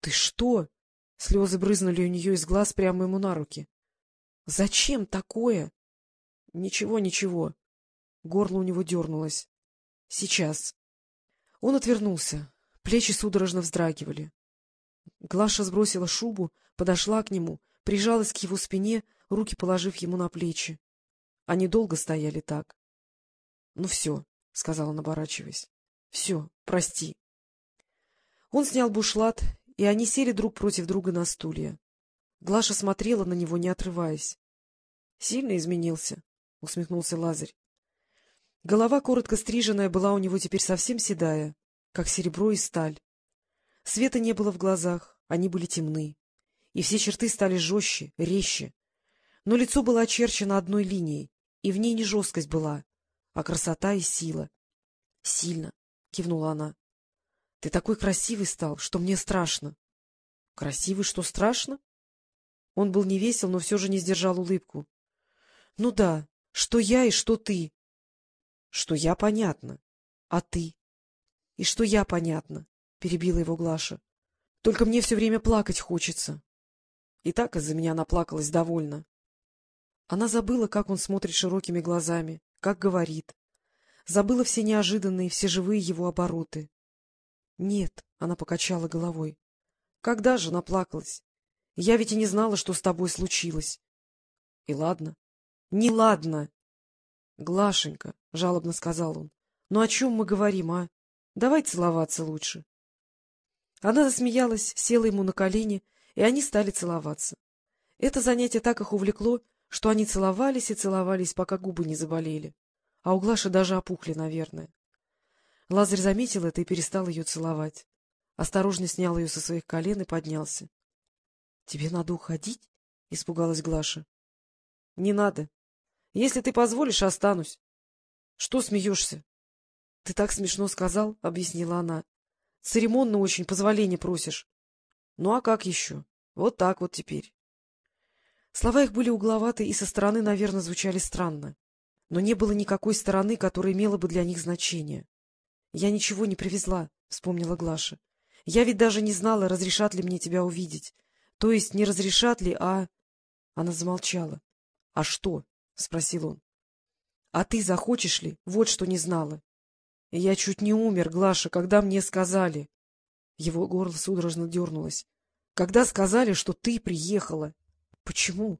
— Ты что? — слезы брызнули у нее из глаз прямо ему на руки. — Зачем такое? — Ничего, ничего. Горло у него дернулось. — Сейчас. Он отвернулся. Плечи судорожно вздрагивали. Глаша сбросила шубу, подошла к нему, прижалась к его спине, руки положив ему на плечи. Они долго стояли так. — Ну все, — сказал он, оборачиваясь. — Все, прости. Он снял бушлат, и они сели друг против друга на стулья. Глаша смотрела на него, не отрываясь. — Сильно изменился, — усмехнулся Лазарь. Голова, коротко стриженная, была у него теперь совсем седая, как серебро и сталь. Света не было в глазах, они были темны, и все черты стали жестче, резче. Но лицо было очерчено одной линией, и в ней не жесткость была, а красота и сила. — Сильно, — кивнула она. — Ты такой красивый стал, что мне страшно. — Красивый, что страшно? Он был невесел, но все же не сдержал улыбку. — Ну да, что я и что ты. — Что я, понятно. А ты? — И что я, понятно, — перебила его Глаша. — Только мне все время плакать хочется. И так из-за меня наплакалась довольно. Она забыла, как он смотрит широкими глазами, как говорит. Забыла все неожиданные, все живые его обороты. Нет, — она покачала головой. — Когда же наплакалась? Я ведь и не знала, что с тобой случилось. — И ладно. — Не ладно. — Глашенька, — жалобно сказал он, — ну о чем мы говорим, а? Давай целоваться лучше. Она засмеялась, села ему на колени, и они стали целоваться. Это занятие так их увлекло, что они целовались и целовались, пока губы не заболели. А у Глаши даже опухли, наверное. Лазарь заметил это и перестал ее целовать. Осторожно снял ее со своих колен и поднялся. — Тебе надо уходить? — испугалась Глаша. — Не надо. Если ты позволишь, останусь. — Что смеешься? — Ты так смешно сказал, — объяснила она. — Церемонно очень позволение просишь. — Ну а как еще? Вот так вот теперь. Слова их были угловаты и со стороны, наверное, звучали странно. Но не было никакой стороны, которая имела бы для них значение. — Я ничего не привезла, — вспомнила Глаша. — Я ведь даже не знала, разрешат ли мне тебя увидеть. То есть не разрешат ли, а... Она замолчала. — А что? — спросил он. — А ты захочешь ли? Вот что не знала. — Я чуть не умер, Глаша, когда мне сказали. Его горло судорожно дернулось. — Когда сказали, что ты приехала. — Почему?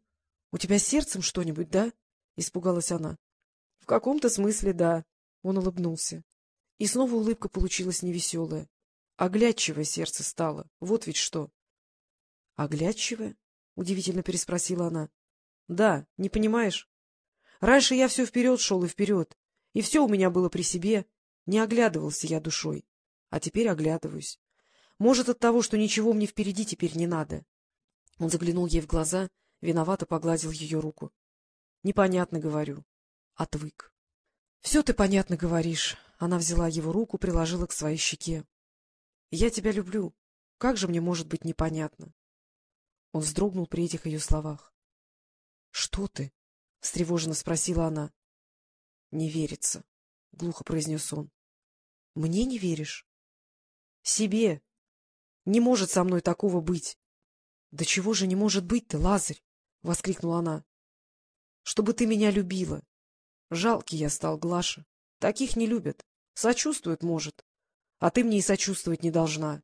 У тебя сердцем что-нибудь, да? — испугалась она. — В каком-то смысле, да. Он улыбнулся. И снова улыбка получилась невеселая. Оглядчивое сердце стало. Вот ведь что. — Оглядчивое? — удивительно переспросила она. — Да, не понимаешь? Раньше я все вперед шел и вперед, и все у меня было при себе. Не оглядывался я душой. А теперь оглядываюсь. Может, от того, что ничего мне впереди теперь не надо. Он заглянул ей в глаза, виновато погладил ее руку. — Непонятно, говорю. Отвык. — Все ты понятно говоришь. Она взяла его руку, приложила к своей щеке. — Я тебя люблю. Как же мне может быть непонятно? Он вздрогнул при этих ее словах. — Что ты? — встревоженно спросила она. — Не верится, — глухо произнес он. — Мне не веришь? — Себе. Не может со мной такого быть. — Да чего же не может быть-то, Лазарь? — воскликнула она. — Чтобы ты меня любила. Жалкий я стал, Глаша. Таких не любят. Сочувствуют, может. А ты мне и сочувствовать не должна.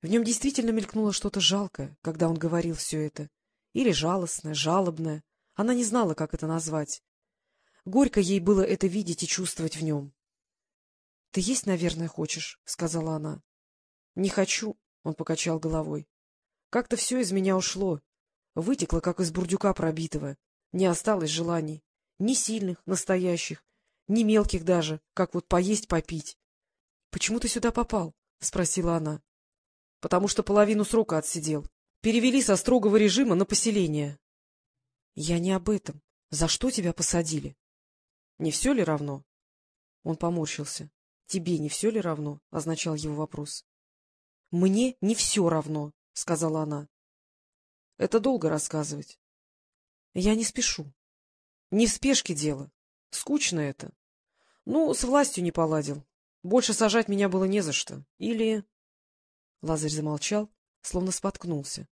В нем действительно мелькнуло что-то жалкое, когда он говорил все это. Или жалостное, жалобное. Она не знала, как это назвать. Горько ей было это видеть и чувствовать в нем. — Ты есть, наверное, хочешь? — сказала она. — Не хочу, — он покачал головой. — Как-то все из меня ушло. Вытекло, как из бурдюка пробитого. Не осталось желаний. Ни сильных, настоящих, ни мелких даже, как вот поесть-попить. — Почему ты сюда попал? — спросила она. — Потому что половину срока отсидел. Перевели со строгого режима на поселение. — Я не об этом. За что тебя посадили? — Не все ли равно? Он поморщился. — Тебе не все ли равно? — означал его вопрос. — Мне не все равно, — сказала она. — Это долго рассказывать. — Я не спешу. — Не в спешке дело. Скучно это. Ну, с властью не поладил. Больше сажать меня было не за что. Или... Лазарь замолчал, словно споткнулся.